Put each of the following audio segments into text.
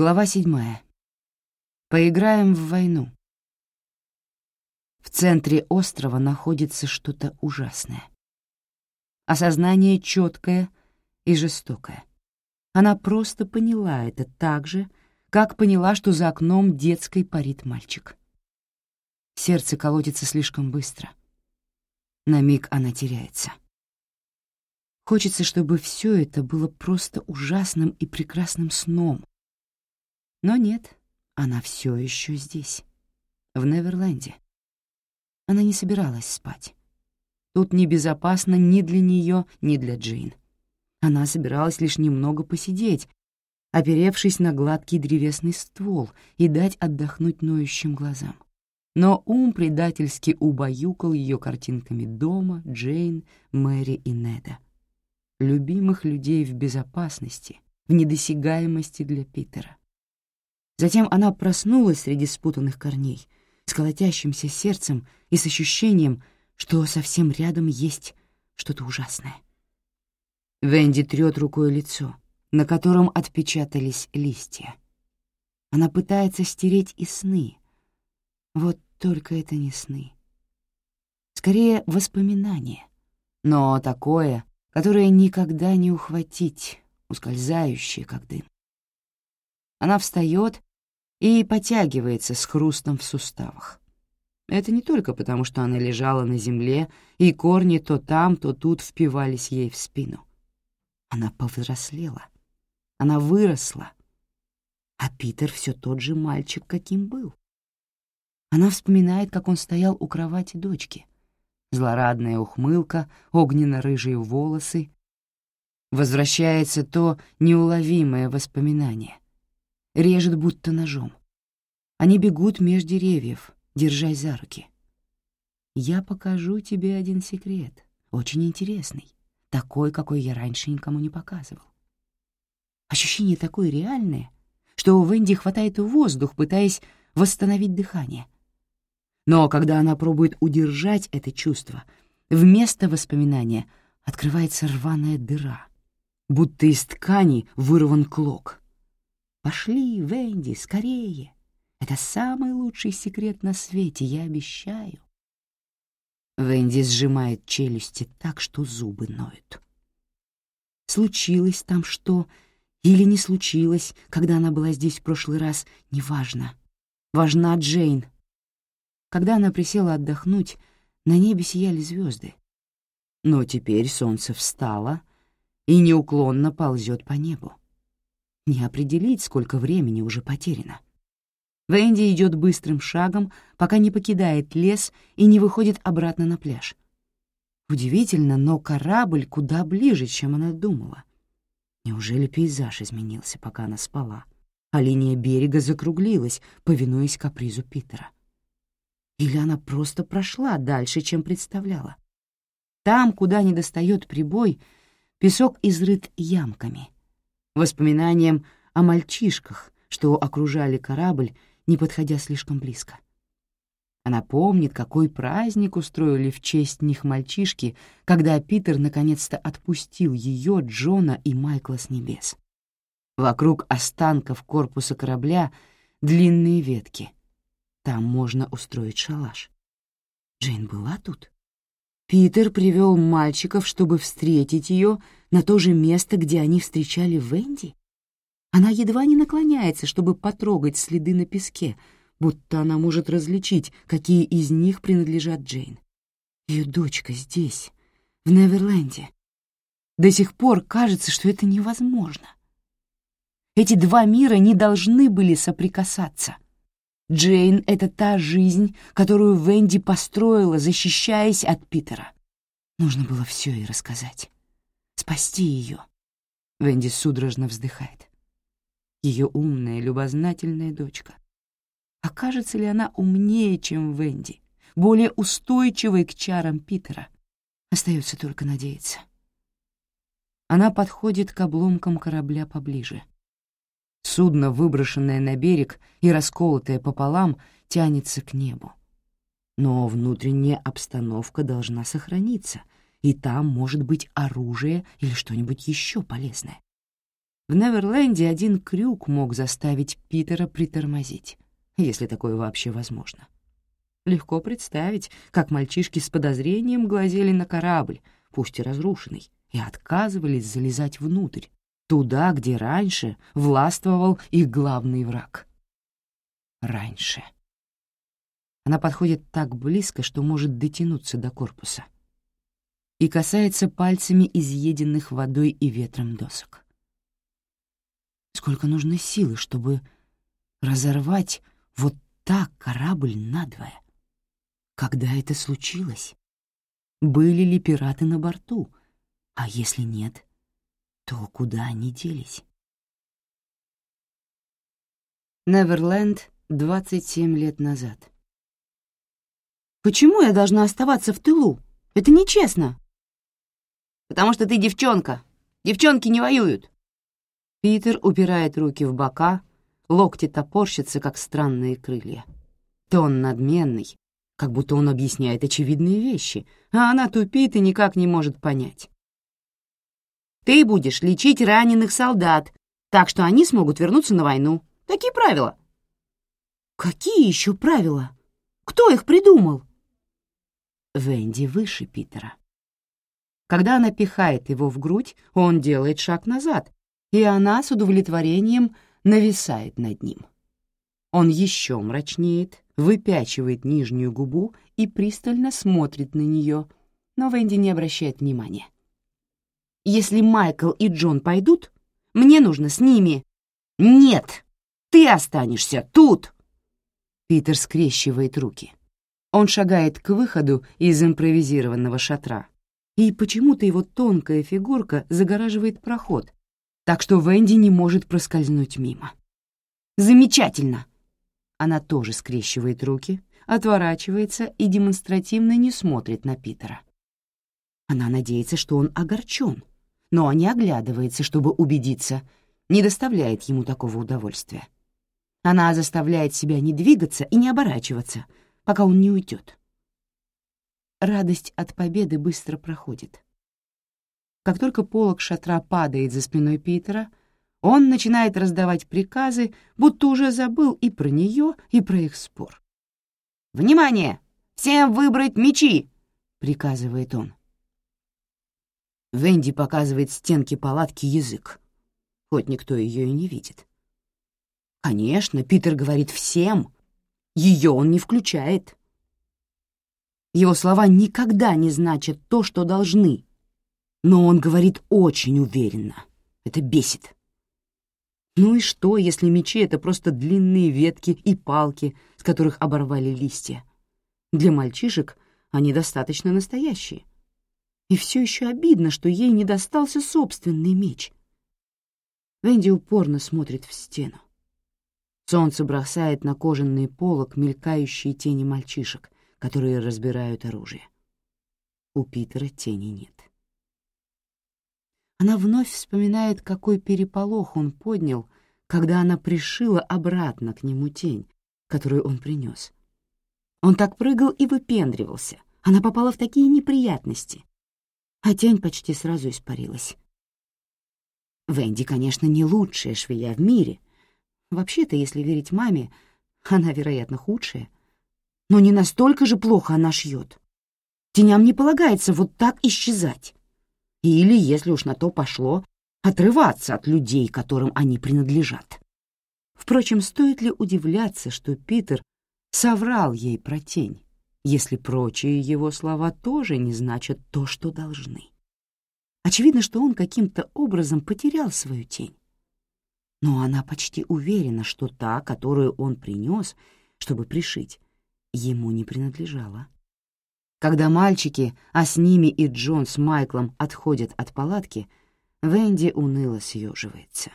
Глава седьмая. Поиграем в войну. В центре острова находится что-то ужасное. Осознание четкое и жестокое. Она просто поняла это так же, как поняла, что за окном детской парит мальчик. Сердце колотится слишком быстро. На миг она теряется. Хочется, чтобы все это было просто ужасным и прекрасным сном, но нет, она все еще здесь, в Неверленде. Она не собиралась спать. Тут небезопасно ни для нее, ни для Джейн. Она собиралась лишь немного посидеть, оперевшись на гладкий древесный ствол и дать отдохнуть ноющим глазам. Но ум предательски убаюкал ее картинками дома, Джейн, Мэри и Неда. Любимых людей в безопасности, в недосягаемости для Питера. Затем она проснулась среди спутанных корней, с колотящимся сердцем и с ощущением, что совсем рядом есть что-то ужасное. Венди трёт рукой лицо, на котором отпечатались листья. Она пытается стереть и сны. Вот только это не сны. Скорее, воспоминание. Но такое, которое никогда не ухватить, ускользающее, как дым. Она встает и потягивается с хрустом в суставах. Это не только потому, что она лежала на земле, и корни то там, то тут впивались ей в спину. Она повзрослела. Она выросла. А Питер все тот же мальчик, каким был. Она вспоминает, как он стоял у кровати дочки. Злорадная ухмылка, огненно-рыжие волосы. Возвращается то неуловимое воспоминание — режет будто ножом. Они бегут меж деревьев, держась за руки. «Я покажу тебе один секрет, очень интересный, такой, какой я раньше никому не показывал». Ощущение такое реальное, что у Венди хватает воздух, пытаясь восстановить дыхание. Но когда она пробует удержать это чувство, вместо воспоминания открывается рваная дыра, будто из ткани вырван клок — Пошли, Венди, скорее. Это самый лучший секрет на свете, я обещаю. Венди сжимает челюсти так, что зубы ноют. Случилось там что или не случилось, когда она была здесь в прошлый раз, неважно. Важна Джейн. Когда она присела отдохнуть, на небе сияли звезды. Но теперь солнце встало и неуклонно ползет по небу. Не определить, сколько времени уже потеряно. Венди идет быстрым шагом, пока не покидает лес и не выходит обратно на пляж. Удивительно, но корабль куда ближе, чем она думала. Неужели пейзаж изменился, пока она спала, а линия берега закруглилась, повинуясь капризу Питера? Или она просто прошла дальше, чем представляла? Там, куда не достает прибой, песок изрыт ямками — воспоминанием о мальчишках, что окружали корабль, не подходя слишком близко. Она помнит, какой праздник устроили в честь них мальчишки, когда Питер наконец-то отпустил ее, Джона и Майкла с небес. Вокруг останков корпуса корабля длинные ветки. Там можно устроить шалаш. Джейн была тут? Питер привел мальчиков, чтобы встретить ее на то же место, где они встречали Венди? Она едва не наклоняется, чтобы потрогать следы на песке, будто она может различить, какие из них принадлежат Джейн. Ее дочка здесь, в Неверленде. До сих пор кажется, что это невозможно. Эти два мира не должны были соприкасаться. Джейн — это та жизнь, которую Венди построила, защищаясь от Питера. Нужно было все ей рассказать спасти ее. Венди судорожно вздыхает. Ее умная, любознательная дочка. Окажется ли она умнее, чем Венди, более устойчивой к чарам Питера? Остается только надеяться. Она подходит к обломкам корабля поближе. Судно, выброшенное на берег и расколотое пополам, тянется к небу. Но внутренняя обстановка должна сохраниться — и там может быть оружие или что-нибудь еще полезное. В Неверленде один крюк мог заставить Питера притормозить, если такое вообще возможно. Легко представить, как мальчишки с подозрением глазели на корабль, пусть и разрушенный, и отказывались залезать внутрь, туда, где раньше властвовал их главный враг. Раньше. Она подходит так близко, что может дотянуться до корпуса. И касается пальцами изъеденных водой и ветром досок. Сколько нужно силы, чтобы разорвать вот так корабль надвое? Когда это случилось? Были ли пираты на борту? А если нет, то куда они делись? Неверленд 27 лет назад. «Почему я должна оставаться в тылу? Это нечестно!» «Потому что ты девчонка. Девчонки не воюют!» Питер упирает руки в бока, локти топорщатся, как странные крылья. Тон надменный, как будто он объясняет очевидные вещи, а она тупит и никак не может понять. Ты будешь лечить раненых солдат, так что они смогут вернуться на войну. Такие правила». «Какие еще правила? Кто их придумал?» Венди выше Питера. Когда она пихает его в грудь, он делает шаг назад, и она с удовлетворением нависает над ним. Он еще мрачнеет, выпячивает нижнюю губу и пристально смотрит на нее, но Венди не обращает внимания. Если Майкл и Джон пойдут, мне нужно с ними. Нет, ты останешься тут. Питер скрещивает руки. Он шагает к выходу из импровизированного шатра, и почему-то его тонкая фигурка загораживает проход, так что Венди не может проскользнуть мимо. «Замечательно!» Она тоже скрещивает руки, отворачивается и демонстративно не смотрит на Питера. Она надеется, что он огорчен, но не оглядывается, чтобы убедиться, не доставляет ему такого удовольствия. Она заставляет себя не двигаться и не оборачиваться, пока он не уйдет. Радость от победы быстро проходит. Как только полог шатра падает за спиной Питера, он начинает раздавать приказы, будто уже забыл и про нее, и про их спор. «Внимание! Всем выбрать мечи!» — приказывает он. Венди показывает стенке палатки язык, хоть никто ее и не видит. Конечно, Питер говорит всем, ее он не включает. Его слова никогда не значат то, что должны, но он говорит очень уверенно. Это бесит. Ну и что, если мечи — это просто длинные ветки и палки, с которых оборвали листья? Для мальчишек они достаточно настоящие. И все еще обидно, что ей не достался собственный меч. Венди упорно смотрит в стену. Солнце бросает на кожаный полок мелькающие тени мальчишек, которые разбирают оружие. У Питера тени нет. Она вновь вспоминает, какой переполох он поднял, когда она пришила обратно к нему тень, которую он принес. Он так прыгал и выпендривался. Она попала в такие неприятности а тень почти сразу испарилась. Венди, конечно, не лучшая швея в мире. Вообще-то, если верить маме, она, вероятно, худшая. Но не настолько же плохо она шьет. Теням не полагается вот так исчезать. Или, если уж на то пошло, отрываться от людей, которым они принадлежат. Впрочем, стоит ли удивляться, что Питер соврал ей про тень? Если прочие его слова тоже не значат то, что должны. Очевидно, что он каким-то образом потерял свою тень. Но она почти уверена, что та, которую он принес, чтобы пришить, ему не принадлежала. Когда мальчики, а с ними и Джон с Майклом отходят от палатки, Венди уныло съеживается.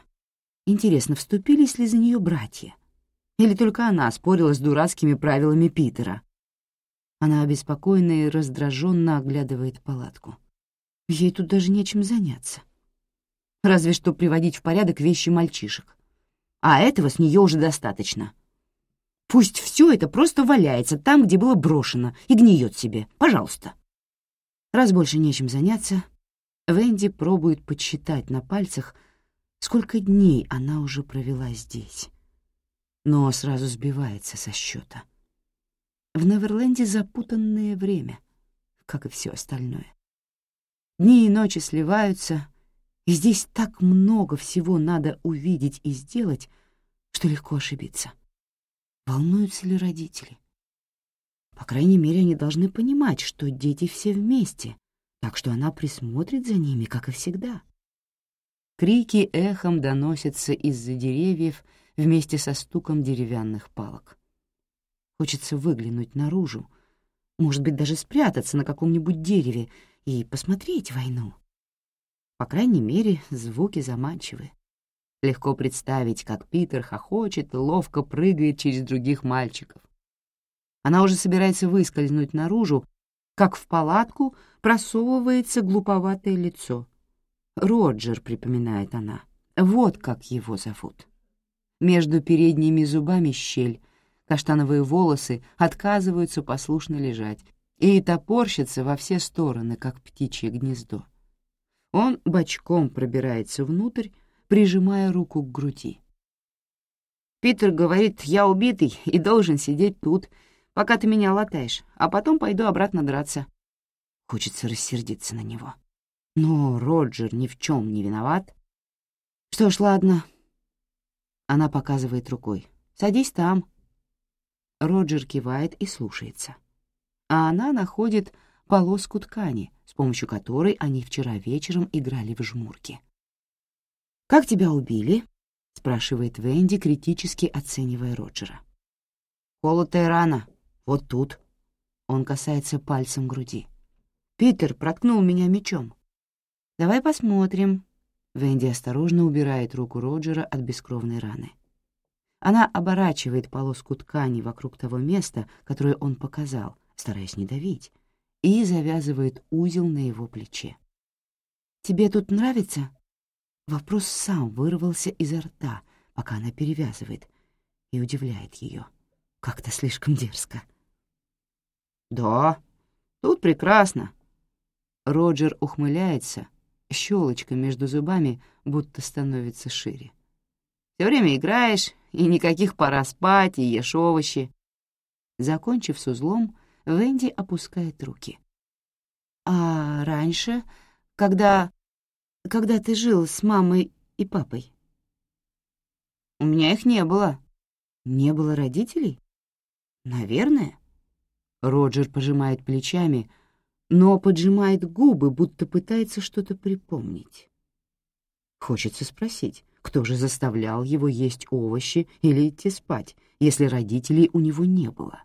Интересно, вступились ли за нее братья? Или только она спорила с дурацкими правилами Питера, она обеспокоенно и раздраженно оглядывает палатку. Ей тут даже нечем заняться. Разве что приводить в порядок вещи мальчишек. А этого с нее уже достаточно. Пусть все это просто валяется там, где было брошено, и гниет себе. Пожалуйста. Раз больше нечем заняться, Венди пробует подсчитать на пальцах, Сколько дней она уже провела здесь, но сразу сбивается со счета. В Неверленде запутанное время, как и все остальное. Дни и ночи сливаются, и здесь так много всего надо увидеть и сделать, что легко ошибиться. Волнуются ли родители? По крайней мере, они должны понимать, что дети все вместе, так что она присмотрит за ними, как и всегда. Крики эхом доносятся из-за деревьев вместе со стуком деревянных палок. Хочется выглянуть наружу, может быть, даже спрятаться на каком-нибудь дереве и посмотреть войну. По крайней мере, звуки заманчивы. Легко представить, как Питер хохочет и ловко прыгает через других мальчиков. Она уже собирается выскользнуть наружу, как в палатку просовывается глуповатое лицо. «Роджер», — припоминает она, — «вот как его зовут». Между передними зубами щель, каштановые волосы отказываются послушно лежать и топорщатся во все стороны, как птичье гнездо. Он бочком пробирается внутрь, прижимая руку к груди. Питер говорит, я убитый и должен сидеть тут, пока ты меня латаешь, а потом пойду обратно драться. Хочется рассердиться на него. Но Роджер ни в чем не виноват. Что ж, ладно. Она показывает рукой. Садись там. Роджер кивает и слушается. А она находит полоску ткани, с помощью которой они вчера вечером играли в жмурки. «Как тебя убили?» — спрашивает Венди, критически оценивая Роджера. «Колотая рана. Вот тут». Он касается пальцем груди. «Питер проткнул меня мечом». «Давай посмотрим». Венди осторожно убирает руку Роджера от бескровной раны. Она оборачивает полоску ткани вокруг того места, которое он показал, стараясь не давить, и завязывает узел на его плече. «Тебе тут нравится?» Вопрос сам вырвался изо рта, пока она перевязывает, и удивляет ее. Как-то слишком дерзко. «Да, тут прекрасно». Роджер ухмыляется, щелочка между зубами будто становится шире. Все время играешь, и никаких пора спать, и ешь овощи. Закончив с узлом, Венди опускает руки. «А раньше, когда... когда ты жил с мамой и папой?» «У меня их не было». «Не было родителей?» «Наверное». Роджер пожимает плечами, но поджимает губы, будто пытается что-то припомнить. Хочется спросить, кто же заставлял его есть овощи или идти спать, если родителей у него не было.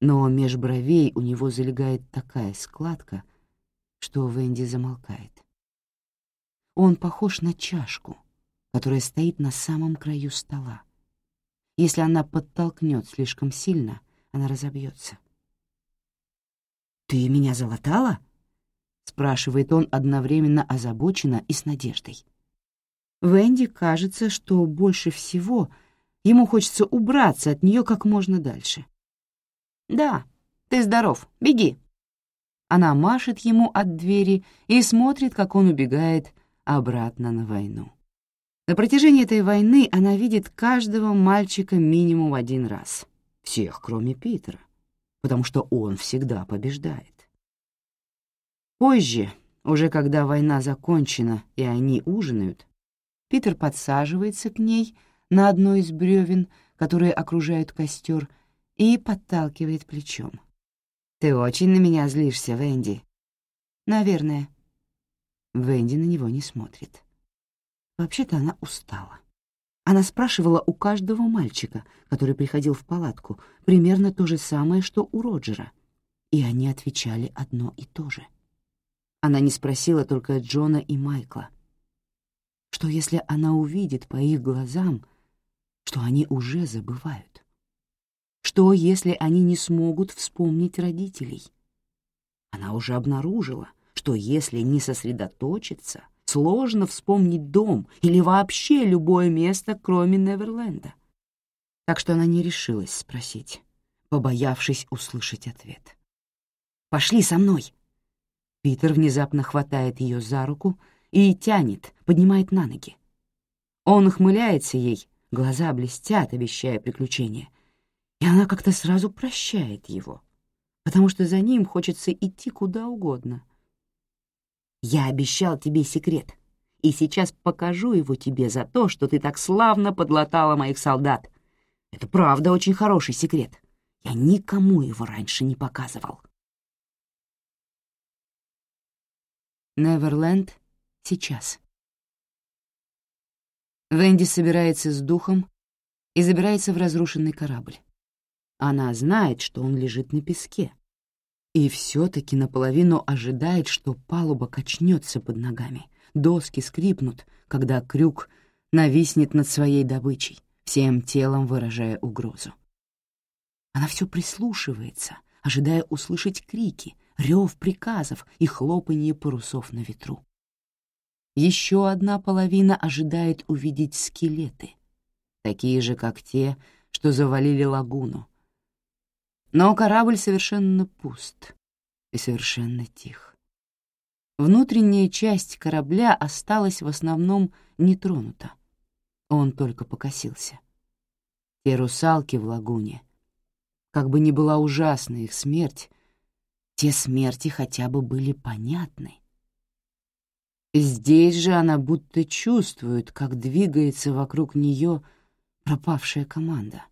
Но меж бровей у него залегает такая складка, что Венди замолкает. Он похож на чашку, которая стоит на самом краю стола. Если она подтолкнет слишком сильно, она разобьется. «Ты меня залатала?» — спрашивает он одновременно озабоченно и с надеждой. Венди кажется, что больше всего ему хочется убраться от нее как можно дальше. «Да, ты здоров, беги». Она машет ему от двери и смотрит, как он убегает обратно на войну. На протяжении этой войны она видит каждого мальчика минимум один раз. Всех, кроме Питера, потому что он всегда побеждает. Позже, уже когда война закончена и они ужинают, Питер подсаживается к ней на одно из бревен, которые окружают костер, и подталкивает плечом. «Ты очень на меня злишься, Венди». «Наверное». Венди на него не смотрит. Вообще-то она устала. Она спрашивала у каждого мальчика, который приходил в палатку, примерно то же самое, что у Роджера, и они отвечали одно и то же. Она не спросила только Джона и Майкла. Что если она увидит по их глазам, что они уже забывают? Что, если они не смогут вспомнить родителей? Она уже обнаружила, что если не сосредоточиться, сложно вспомнить дом или вообще любое место, кроме Неверленда. Так что она не решилась спросить, побоявшись услышать ответ. «Пошли со мной!» Питер внезапно хватает ее за руку и тянет, поднимает на ноги. Он ухмыляется ей, глаза блестят, обещая приключения, и она как-то сразу прощает его, потому что за ним хочется идти куда угодно. «Я обещал тебе секрет», и сейчас покажу его тебе за то, что ты так славно подлатала моих солдат. Это правда очень хороший секрет. Я никому его раньше не показывал. Неверленд сейчас. Венди собирается с духом и забирается в разрушенный корабль. Она знает, что он лежит на песке, и все-таки наполовину ожидает, что палуба качнется под ногами доски скрипнут, когда крюк нависнет над своей добычей, всем телом выражая угрозу. Она все прислушивается, ожидая услышать крики, рев приказов и хлопанье парусов на ветру. Еще одна половина ожидает увидеть скелеты, такие же, как те, что завалили лагуну. Но корабль совершенно пуст и совершенно тих. Внутренняя часть корабля осталась в основном нетронута. Он только покосился. Те русалки в лагуне, как бы ни была ужасна их смерть, те смерти хотя бы были понятны. Здесь же она будто чувствует, как двигается вокруг нее пропавшая команда.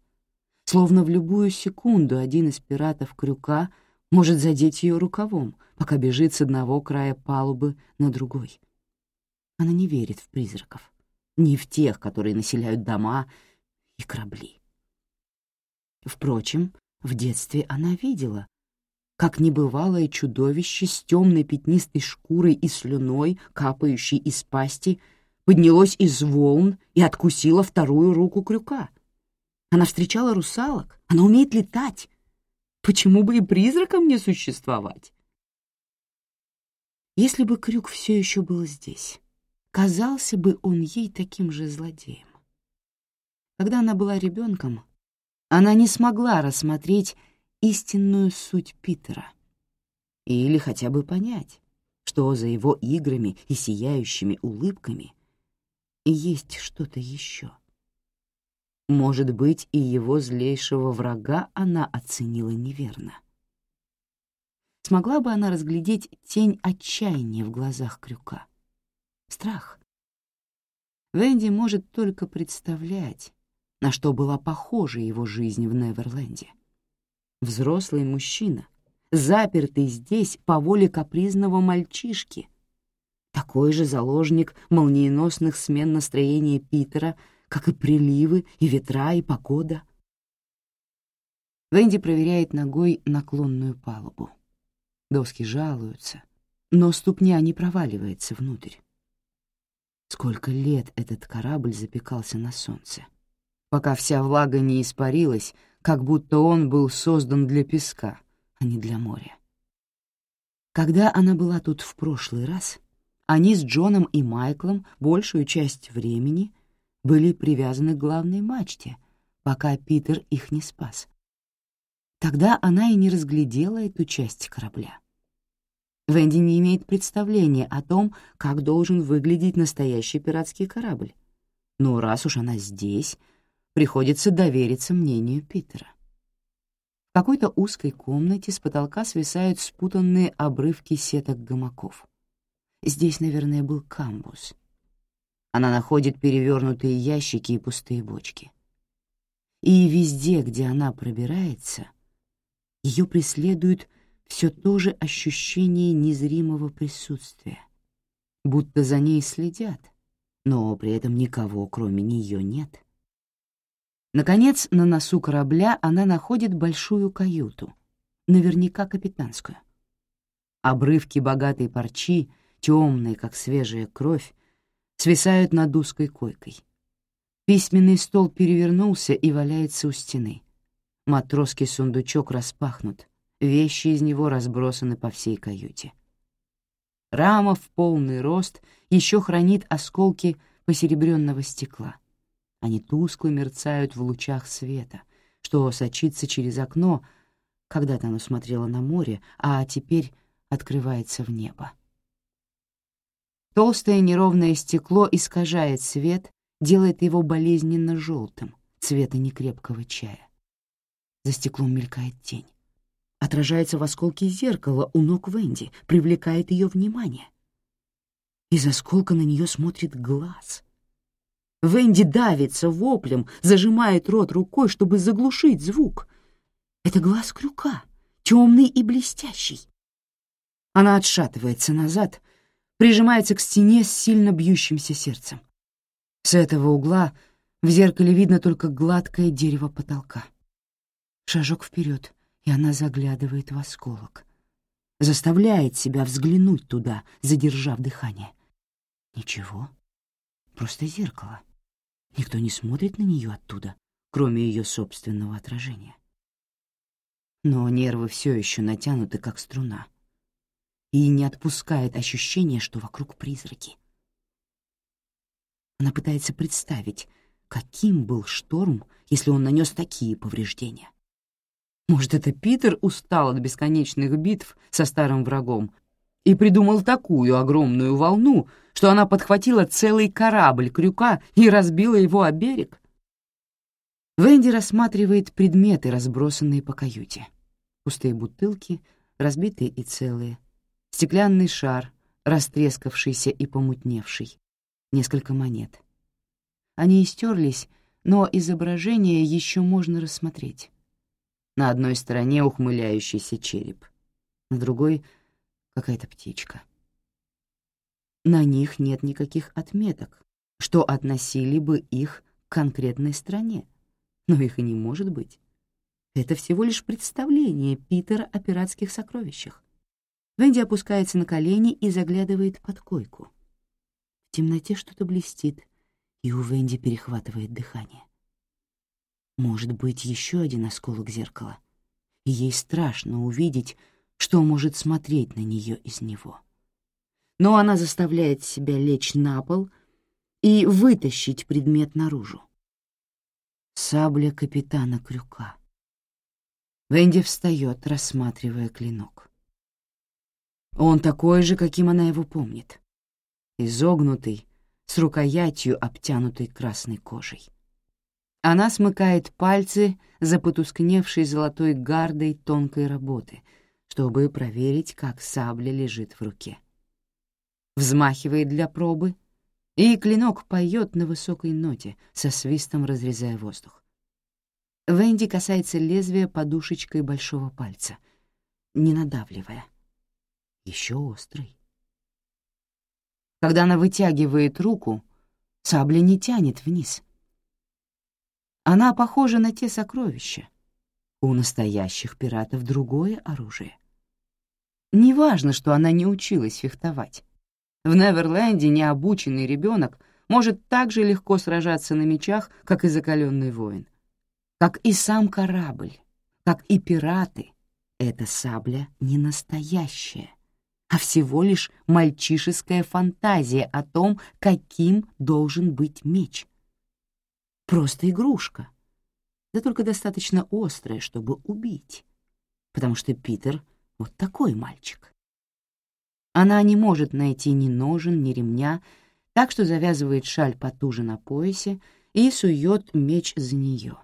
Словно в любую секунду один из пиратов крюка может задеть ее рукавом — пока бежит с одного края палубы на другой. Она не верит в призраков, ни в тех, которые населяют дома и корабли. Впрочем, в детстве она видела, как небывалое чудовище с темной пятнистой шкурой и слюной, капающей из пасти, поднялось из волн и откусило вторую руку крюка. Она встречала русалок, она умеет летать. Почему бы и призракам не существовать? Если бы Крюк все еще был здесь, казался бы он ей таким же злодеем. Когда она была ребенком, она не смогла рассмотреть истинную суть Питера или хотя бы понять, что за его играми и сияющими улыбками есть что-то еще. Может быть, и его злейшего врага она оценила неверно. Смогла бы она разглядеть тень отчаяния в глазах Крюка? Страх. Венди может только представлять, на что была похожа его жизнь в Неверленде. Взрослый мужчина, запертый здесь по воле капризного мальчишки, такой же заложник молниеносных смен настроения Питера, как и приливы, и ветра, и погода. Венди проверяет ногой наклонную палубу. Доски жалуются, но ступня не проваливается внутрь. Сколько лет этот корабль запекался на солнце, пока вся влага не испарилась, как будто он был создан для песка, а не для моря. Когда она была тут в прошлый раз, они с Джоном и Майклом большую часть времени были привязаны к главной мачте, пока Питер их не спас. Тогда она и не разглядела эту часть корабля. Венди не имеет представления о том, как должен выглядеть настоящий пиратский корабль. Но раз уж она здесь, приходится довериться мнению Питера. В какой-то узкой комнате с потолка свисают спутанные обрывки сеток гамаков. Здесь, наверное, был камбус. Она находит перевернутые ящики и пустые бочки. И везде, где она пробирается — ее преследует все то же ощущение незримого присутствия, будто за ней следят, но при этом никого, кроме нее, нет. Наконец, на носу корабля она находит большую каюту, наверняка капитанскую. Обрывки богатой парчи, темные, как свежая кровь, свисают над узкой койкой. Письменный стол перевернулся и валяется у стены — Матросский сундучок распахнут, вещи из него разбросаны по всей каюте. Рама в полный рост еще хранит осколки посеребренного стекла. Они тускло мерцают в лучах света, что сочится через окно, когда-то оно смотрело на море, а теперь открывается в небо. Толстое неровное стекло искажает свет делает его болезненно желтым, цвета некрепкого чая. За стеклом мелькает тень. Отражается в осколке зеркала у ног Венди, привлекает ее внимание. Из осколка на нее смотрит глаз. Венди давится воплем, зажимает рот рукой, чтобы заглушить звук. Это глаз крюка, темный и блестящий. Она отшатывается назад, прижимается к стене с сильно бьющимся сердцем. С этого угла в зеркале видно только гладкое дерево потолка. Шажок вперед, и она заглядывает в осколок. Заставляет себя взглянуть туда, задержав дыхание. Ничего, просто зеркало. Никто не смотрит на нее оттуда, кроме ее собственного отражения. Но нервы все еще натянуты, как струна, и не отпускает ощущение, что вокруг призраки. Она пытается представить, каким был шторм, если он нанес такие повреждения. Может, это Питер устал от бесконечных битв со старым врагом и придумал такую огромную волну, что она подхватила целый корабль крюка и разбила его о берег? Венди рассматривает предметы, разбросанные по каюте. Пустые бутылки, разбитые и целые, стеклянный шар, растрескавшийся и помутневший, несколько монет. Они истерлись, но изображение еще можно рассмотреть. На одной стороне ухмыляющийся череп, на другой — какая-то птичка. На них нет никаких отметок, что относили бы их к конкретной стране, но их и не может быть. Это всего лишь представление Питера о пиратских сокровищах. Венди опускается на колени и заглядывает под койку. В темноте что-то блестит, и у Венди перехватывает дыхание. Может быть, еще один осколок зеркала, ей страшно увидеть, что может смотреть на нее из него. Но она заставляет себя лечь на пол и вытащить предмет наружу. Сабля капитана Крюка. Венди встает, рассматривая клинок. Он такой же, каким она его помнит. Изогнутый, с рукоятью, обтянутой красной кожей. Она смыкает пальцы за потускневшей золотой гардой тонкой работы — чтобы проверить, как сабля лежит в руке. Взмахивает для пробы, и клинок поет на высокой ноте, со свистом разрезая воздух. Венди касается лезвия подушечкой большого пальца, не надавливая. Еще острый. Когда она вытягивает руку, сабля не тянет вниз. Она похожа на те сокровища. У настоящих пиратов другое оружие. Неважно, что она не училась фехтовать. В Неверленде необученный ребенок может так же легко сражаться на мечах, как и закаленный воин. Как и сам корабль, как и пираты, эта сабля не настоящая, а всего лишь мальчишеская фантазия о том, каким должен быть меч. Просто игрушка, да только достаточно острая, чтобы убить, потому что Питер — вот такой мальчик. Она не может найти ни ножен, ни ремня, так что завязывает шаль потуже на поясе и сует меч за нее.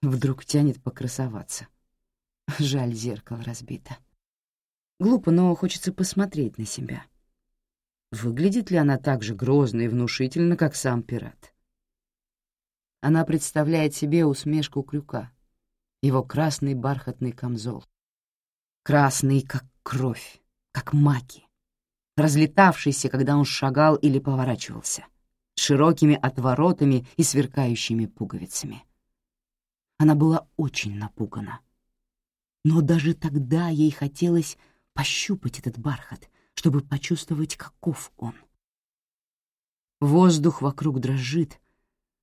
Вдруг тянет покрасоваться. Жаль, зеркало разбито. Глупо, но хочется посмотреть на себя. Выглядит ли она так же грозно и внушительно, как сам пират? Она представляет себе усмешку крюка, его красный бархатный камзол, красный, как кровь, как маки, разлетавшийся, когда он шагал или поворачивался, широкими отворотами и сверкающими пуговицами. Она была очень напугана. Но даже тогда ей хотелось пощупать этот бархат, чтобы почувствовать, каков он. Воздух вокруг дрожит,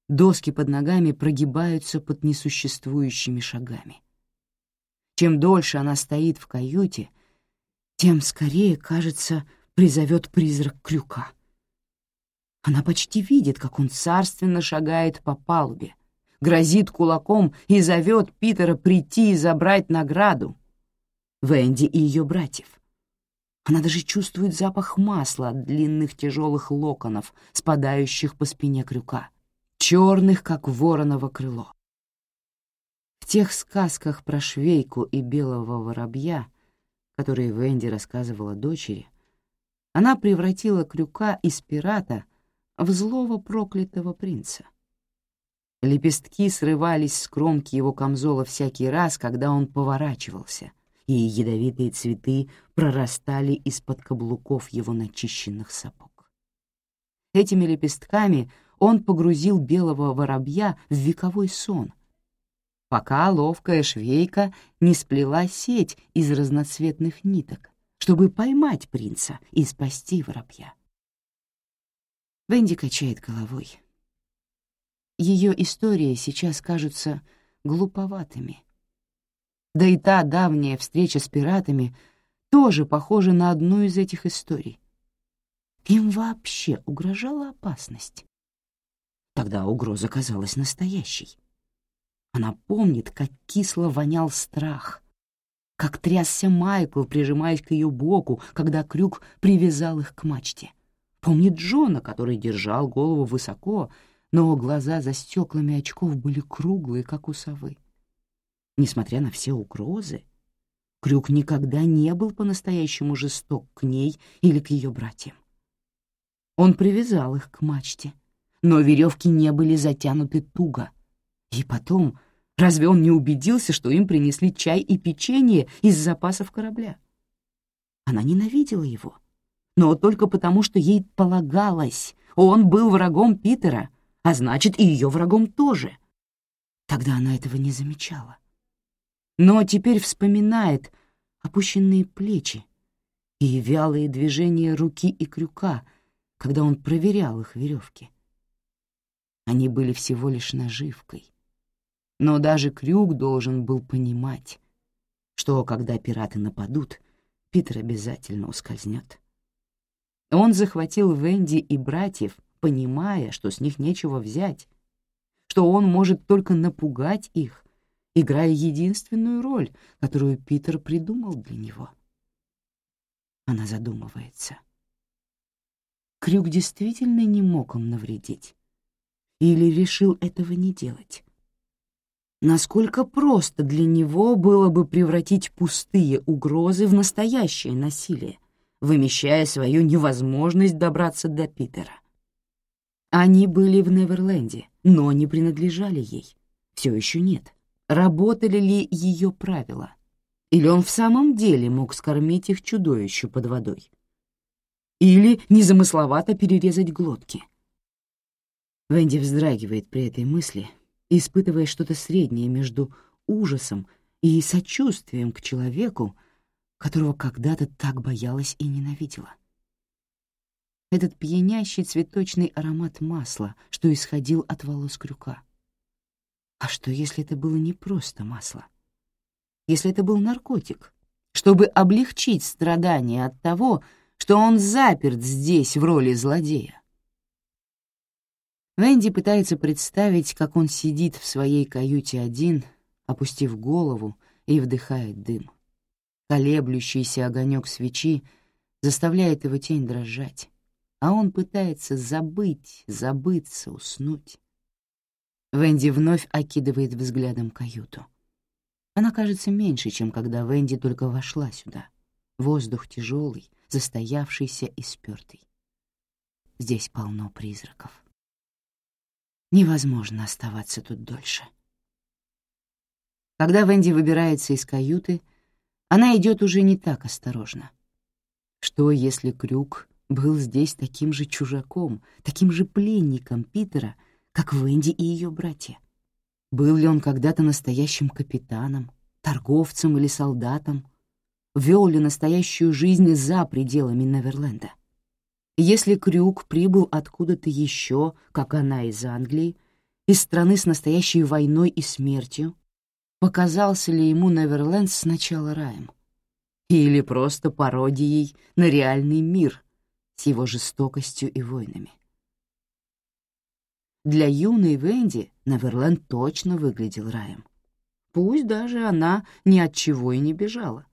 доски под ногами прогибаются под несуществующими шагами. Чем дольше она стоит в каюте, тем скорее, кажется, призовет призрак крюка. Она почти видит, как он царственно шагает по палубе, грозит кулаком и зовет Питера прийти и забрать награду. Венди и ее братьев. Она даже чувствует запах масла от длинных тяжелых локонов, спадающих по спине крюка, черных, как вороново крыло. Тех сказках про швейку и белого воробья, которые Венди рассказывала дочери, она превратила крюка из пирата в злого проклятого принца. Лепестки срывались с кромки его камзола всякий раз, когда он поворачивался, и ядовитые цветы прорастали из-под каблуков его начищенных сапог. Этими лепестками он погрузил белого воробья в вековой сон, пока ловкая швейка не сплела сеть из разноцветных ниток, чтобы поймать принца и спасти воробья. Венди качает головой. Ее истории сейчас кажутся глуповатыми. Да и та давняя встреча с пиратами тоже похожа на одну из этих историй. Им вообще угрожала опасность. Тогда угроза казалась настоящей. Она помнит, как кисло вонял страх, как трясся Майкл, прижимаясь к ее боку, когда крюк привязал их к мачте. Помнит Джона, который держал голову высоко, но глаза за стеклами очков были круглые, как у совы. Несмотря на все угрозы, Крюк никогда не был по-настоящему жесток к ней или к ее братьям. Он привязал их к мачте, но веревки не были затянуты туго. И потом, разве он не убедился, что им принесли чай и печенье из запасов корабля? Она ненавидела его, но только потому, что ей полагалось, он был врагом Питера, а значит, и ее врагом тоже. Тогда она этого не замечала. Но теперь вспоминает опущенные плечи и вялые движения руки и крюка, когда он проверял их веревки. Они были всего лишь наживкой. Но даже крюк должен был понимать, что, когда пираты нападут, Питер обязательно ускользнет. Он захватил Венди и братьев понимая, что с них нечего взять, что он может только напугать их, играя единственную роль, которую Питер придумал для него. Она задумывается. Крюк действительно не мог им навредить? Или решил этого не делать? Насколько просто для него было бы превратить пустые угрозы в настоящее насилие, вымещая свою невозможность добраться до Питера? Они были в Неверленде, но не принадлежали ей. Все еще нет. Работали ли ее правила? Или он в самом деле мог скормить их чудовищу под водой? Или незамысловато перерезать глотки? Венди вздрагивает при этой мысли, испытывая что-то среднее между ужасом и сочувствием к человеку, которого когда-то так боялась и ненавидела этот пьянящий цветочный аромат масла, что исходил от волос крюка. А что, если это было не просто масло? Если это был наркотик, чтобы облегчить страдания от того, что он заперт здесь в роли злодея? Венди пытается представить, как он сидит в своей каюте один, опустив голову и вдыхает дым. Колеблющийся огонек свечи заставляет его тень дрожать а он пытается забыть, забыться, уснуть. Венди вновь окидывает взглядом каюту. Она кажется меньше, чем когда Венди только вошла сюда. Воздух тяжелый, застоявшийся и спёртый. Здесь полно призраков. Невозможно оставаться тут дольше. Когда Венди выбирается из каюты, она идет уже не так осторожно. Что, если крюк был здесь таким же чужаком, таким же пленником Питера, как Венди и ее братья? Был ли он когда-то настоящим капитаном, торговцем или солдатом? Вел ли настоящую жизнь за пределами Неверленда? Если Крюк прибыл откуда-то еще, как она из Англии, из страны с настоящей войной и смертью, показался ли ему Неверленд сначала раем? Или просто пародией на реальный мир — с его жестокостью и войнами. Для юной Венди Неверленд точно выглядел раем. Пусть даже она ни от чего и не бежала.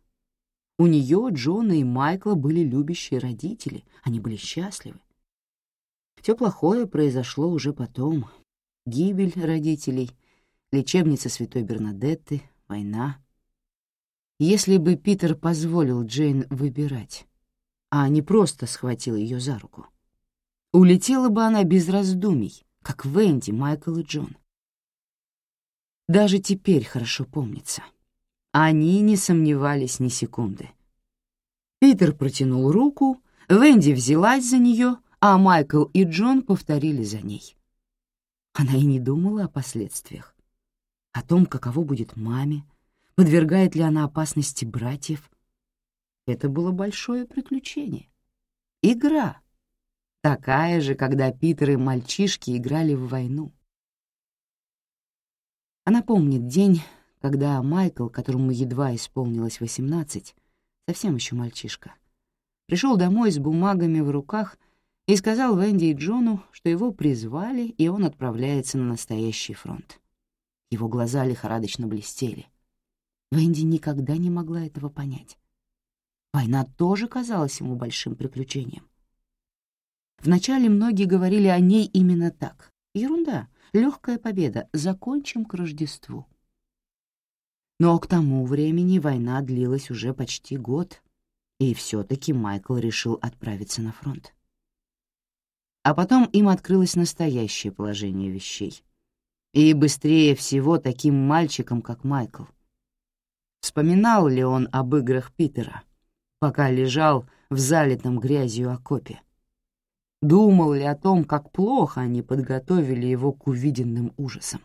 У нее, Джона и Майкла были любящие родители, они были счастливы. Все плохое произошло уже потом. Гибель родителей, лечебница Святой Бернадетты, война. Если бы Питер позволил Джейн выбирать, а не просто схватил ее за руку, улетела бы она без раздумий, как Венди, Майкл и Джон. Даже теперь хорошо помнится. Они не сомневались ни секунды. Питер протянул руку, Венди взялась за нее, а Майкл и Джон повторили за ней. Она и не думала о последствиях, о том, каково будет маме, подвергает ли она опасности братьев. Это было большое приключение. Игра. Такая же, когда Питер и мальчишки играли в войну. Она помнит день, когда Майкл, которому едва исполнилось восемнадцать, совсем еще мальчишка, пришел домой с бумагами в руках и сказал Венди и Джону, что его призвали, и он отправляется на настоящий фронт. Его глаза лихорадочно блестели. Венди никогда не могла этого понять. Война тоже казалась ему большим приключением. Вначале многие говорили о ней именно так. Ерунда, легкая победа, закончим к Рождеству. Но к тому времени война длилась уже почти год, и все-таки Майкл решил отправиться на фронт. А потом им открылось настоящее положение вещей. И быстрее всего таким мальчиком, как Майкл. Вспоминал ли он об играх Питера, пока лежал в залитом грязью окопе? Думал ли о том, как плохо они подготовили его к увиденным ужасам?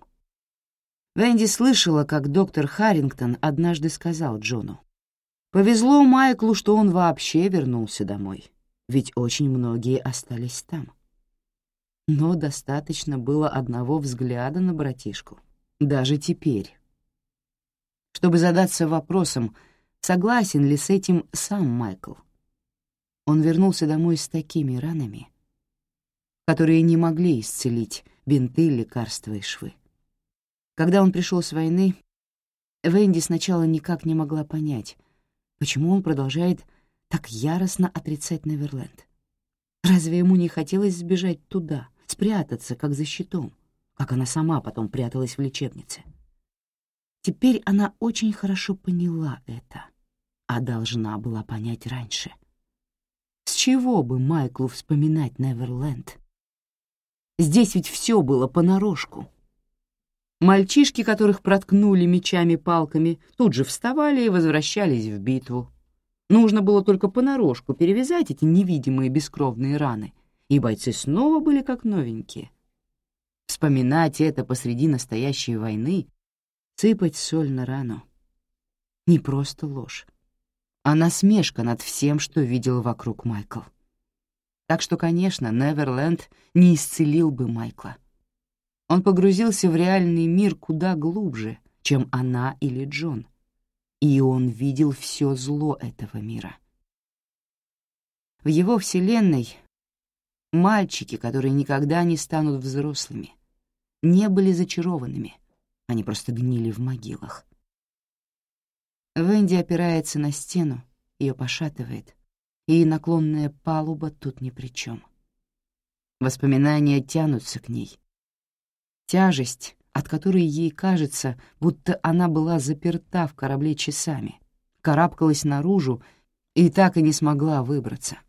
Венди слышала, как доктор Харрингтон однажды сказал Джону. Повезло Майклу, что он вообще вернулся домой, ведь очень многие остались там. Но достаточно было одного взгляда на братишку, даже теперь. Чтобы задаться вопросом, согласен ли с этим сам Майкл. Он вернулся домой с такими ранами, которые не могли исцелить бинты, лекарства и швы. Когда он пришел с войны, Венди сначала никак не могла понять, почему он продолжает так яростно отрицать Неверленд. Разве ему не хотелось сбежать туда, спрятаться, как за щитом, как она сама потом пряталась в лечебнице? Теперь она очень хорошо поняла это, а должна была понять раньше. С чего бы Майклу вспоминать Неверленд? Здесь ведь все было понарошку. Мальчишки, которых проткнули мечами-палками, тут же вставали и возвращались в битву. Нужно было только понарошку перевязать эти невидимые бескровные раны, и бойцы снова были как новенькие. Вспоминать это посреди настоящей войны, сыпать соль на рану. Не просто ложь, а насмешка над всем, что видел вокруг Майкл. Так что, конечно, Неверленд не исцелил бы Майкла — он погрузился в реальный мир куда глубже, чем она или Джон, и он видел все зло этого мира. В его вселенной мальчики, которые никогда не станут взрослыми, не были зачарованными, они просто гнили в могилах. Венди опирается на стену, ее пошатывает, и наклонная палуба тут ни при чем. Воспоминания тянутся к ней, Тяжесть, от которой ей кажется, будто она была заперта в корабле часами, карабкалась наружу и так и не смогла выбраться.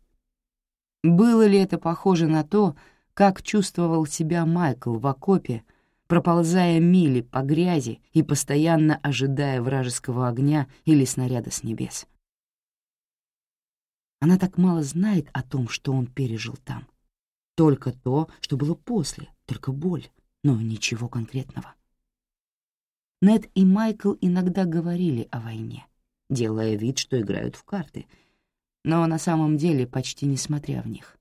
Было ли это похоже на то, как чувствовал себя Майкл в окопе, проползая мили по грязи и постоянно ожидая вражеского огня или снаряда с небес? Она так мало знает о том, что он пережил там. Только то, что было после, только боль, но ничего конкретного. Нед и Майкл иногда говорили о войне, делая вид, что играют в карты, но на самом деле почти не смотря в них.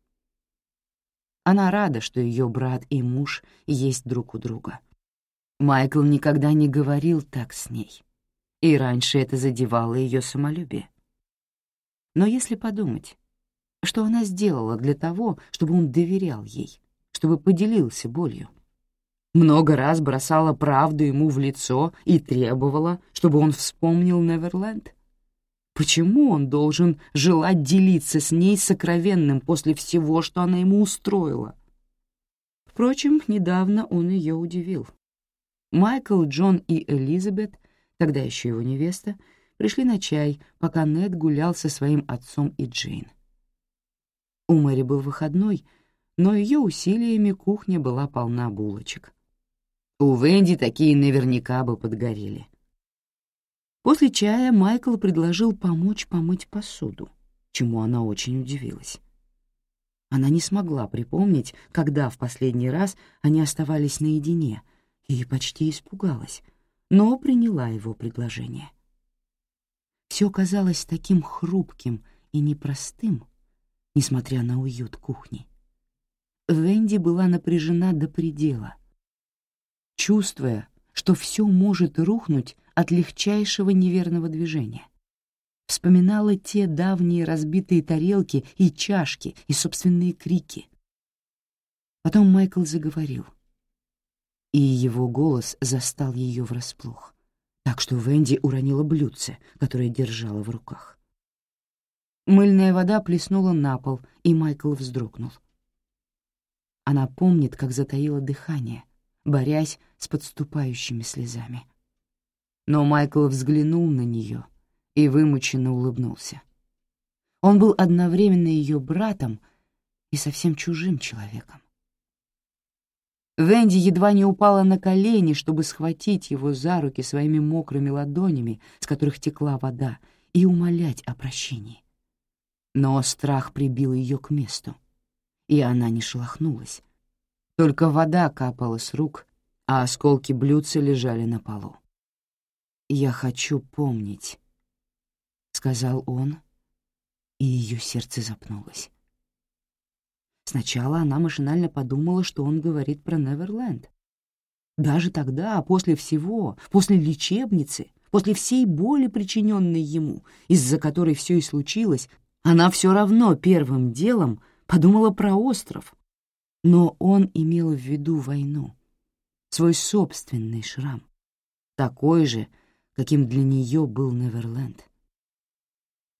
Она рада, что ее брат и муж есть друг у друга. Майкл никогда не говорил так с ней, и раньше это задевало ее самолюбие. Но если подумать, что она сделала для того, чтобы он доверял ей, чтобы поделился болью, много раз бросала правду ему в лицо и требовала, чтобы он вспомнил Неверленд. Почему он должен желать делиться с ней сокровенным после всего, что она ему устроила? Впрочем, недавно он ее удивил. Майкл, Джон и Элизабет, тогда еще его невеста, пришли на чай, пока Нед гулял со своим отцом и Джейн. У Мэри был выходной, но ее усилиями кухня была полна булочек. У Венди такие наверняка бы подгорели. После чая Майкл предложил помочь помыть посуду, чему она очень удивилась. Она не смогла припомнить, когда в последний раз они оставались наедине, и почти испугалась, но приняла его предложение. Все казалось таким хрупким и непростым, несмотря на уют кухни. Венди была напряжена до предела, чувствуя, что все может рухнуть от легчайшего неверного движения. Вспоминала те давние разбитые тарелки и чашки, и собственные крики. Потом Майкл заговорил, и его голос застал ее врасплох, так что Венди уронила блюдце, которое держала в руках. Мыльная вода плеснула на пол, и Майкл вздрогнул. Она помнит, как затаила дыхание, борясь с подступающими слезами. Но Майкл взглянул на нее и вымученно улыбнулся. Он был одновременно ее братом и совсем чужим человеком. Венди едва не упала на колени, чтобы схватить его за руки своими мокрыми ладонями, с которых текла вода, и умолять о прощении. Но страх прибил ее к месту, и она не шелохнулась. Только вода капала с рук, а осколки блюдца лежали на полу. «Я хочу помнить», — сказал он, и ее сердце запнулось. Сначала она машинально подумала, что он говорит про Неверленд. Даже тогда, после всего, после лечебницы, после всей боли, причиненной ему, из-за которой все и случилось, она все равно первым делом подумала про остров. Но он имел в виду войну, свой собственный шрам, такой же, каким для нее был Неверленд.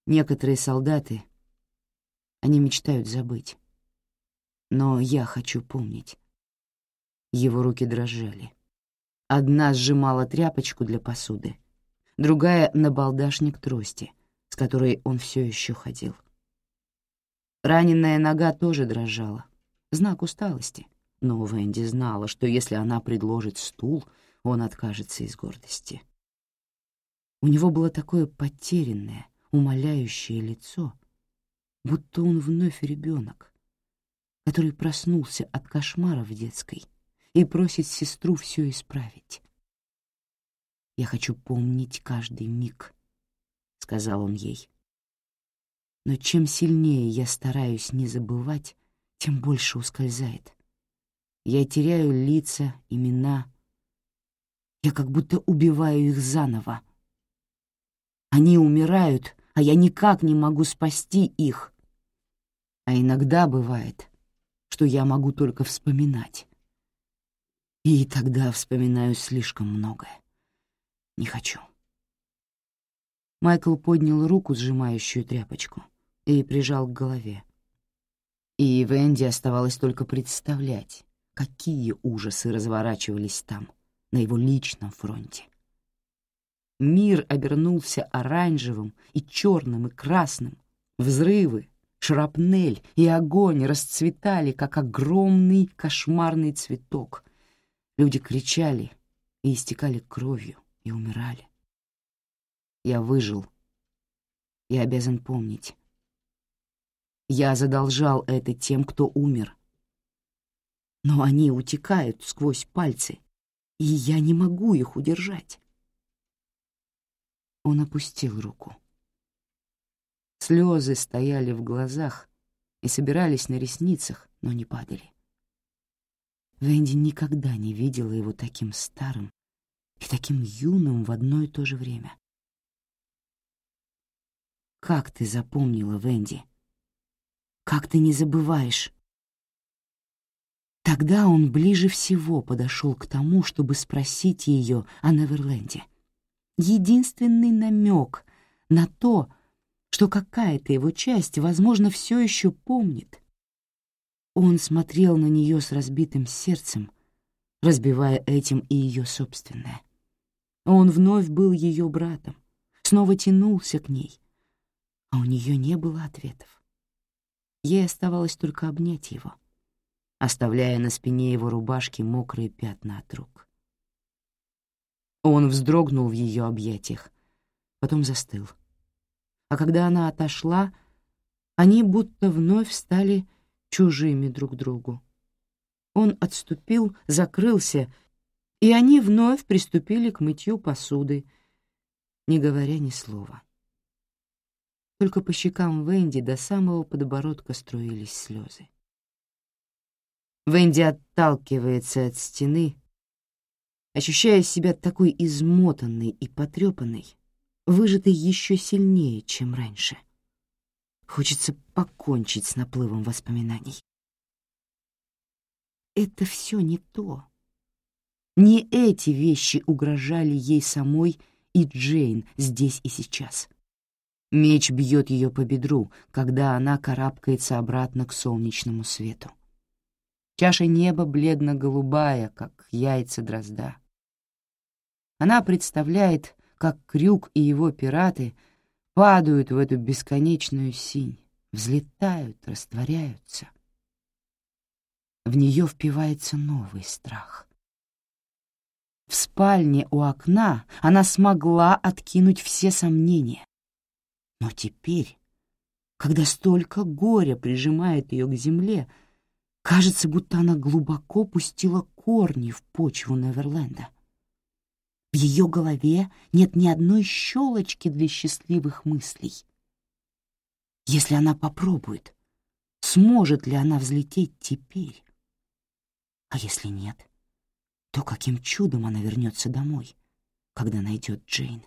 Некоторые солдаты, они мечтают забыть. Но я хочу помнить. Его руки дрожали. Одна сжимала тряпочку для посуды, другая — набалдашник трости, с которой он все еще ходил. Раненная нога тоже дрожала, знак усталости, но Венди знала, что если она предложит стул, он откажется из гордости. У него было такое потерянное, умоляющее лицо, будто он вновь ребенок, который проснулся от кошмара в детской и просит сестру все исправить. «Я хочу помнить каждый миг», — сказал он ей. «Но чем сильнее я стараюсь не забывать, тем больше ускользает. Я теряю лица, имена. Я как будто убиваю их заново, они умирают, а я никак не могу спасти их. А иногда бывает, что я могу только вспоминать. И тогда вспоминаю слишком многое. Не хочу. Майкл поднял руку, сжимающую тряпочку, и прижал к голове. И Венди оставалось только представлять, какие ужасы разворачивались там, на его личном фронте. Мир обернулся оранжевым и черным и красным. Взрывы, шрапнель и огонь расцветали, как огромный кошмарный цветок. Люди кричали и истекали кровью и умирали. Я выжил. Я обязан помнить. Я задолжал это тем, кто умер. Но они утекают сквозь пальцы, и я не могу их удержать. Он опустил руку. Слезы стояли в глазах и собирались на ресницах, но не падали. Венди никогда не видела его таким старым и таким юным в одно и то же время. «Как ты запомнила, Венди? Как ты не забываешь?» Тогда он ближе всего подошел к тому, чтобы спросить ее о Неверленде единственный намек на то, что какая-то его часть, возможно, все еще помнит. Он смотрел на нее с разбитым сердцем, разбивая этим и ее собственное. Он вновь был ее братом, снова тянулся к ней, а у нее не было ответов. Ей оставалось только обнять его, оставляя на спине его рубашки мокрые пятна от рук. Он вздрогнул в ее объятиях, потом застыл. А когда она отошла, они будто вновь стали чужими друг другу. Он отступил, закрылся, и они вновь приступили к мытью посуды, не говоря ни слова. Только по щекам Венди до самого подбородка струились слезы. Венди отталкивается от стены, ощущая себя такой измотанной и потрепанной, выжатой еще сильнее, чем раньше. Хочется покончить с наплывом воспоминаний. Это все не то. Не эти вещи угрожали ей самой и Джейн здесь и сейчас. Меч бьет ее по бедру, когда она карабкается обратно к солнечному свету. Чаша неба бледно-голубая, как яйца дрозда. Она представляет, как Крюк и его пираты падают в эту бесконечную синь, взлетают, растворяются. В нее впивается новый страх. В спальне у окна она смогла откинуть все сомнения. Но теперь, когда столько горя прижимает ее к земле, кажется, будто она глубоко пустила корни в почву Неверленда. В ее голове нет ни одной щелочки для счастливых мыслей. Если она попробует, сможет ли она взлететь теперь? А если нет, то каким чудом она вернется домой, когда найдет Джейн?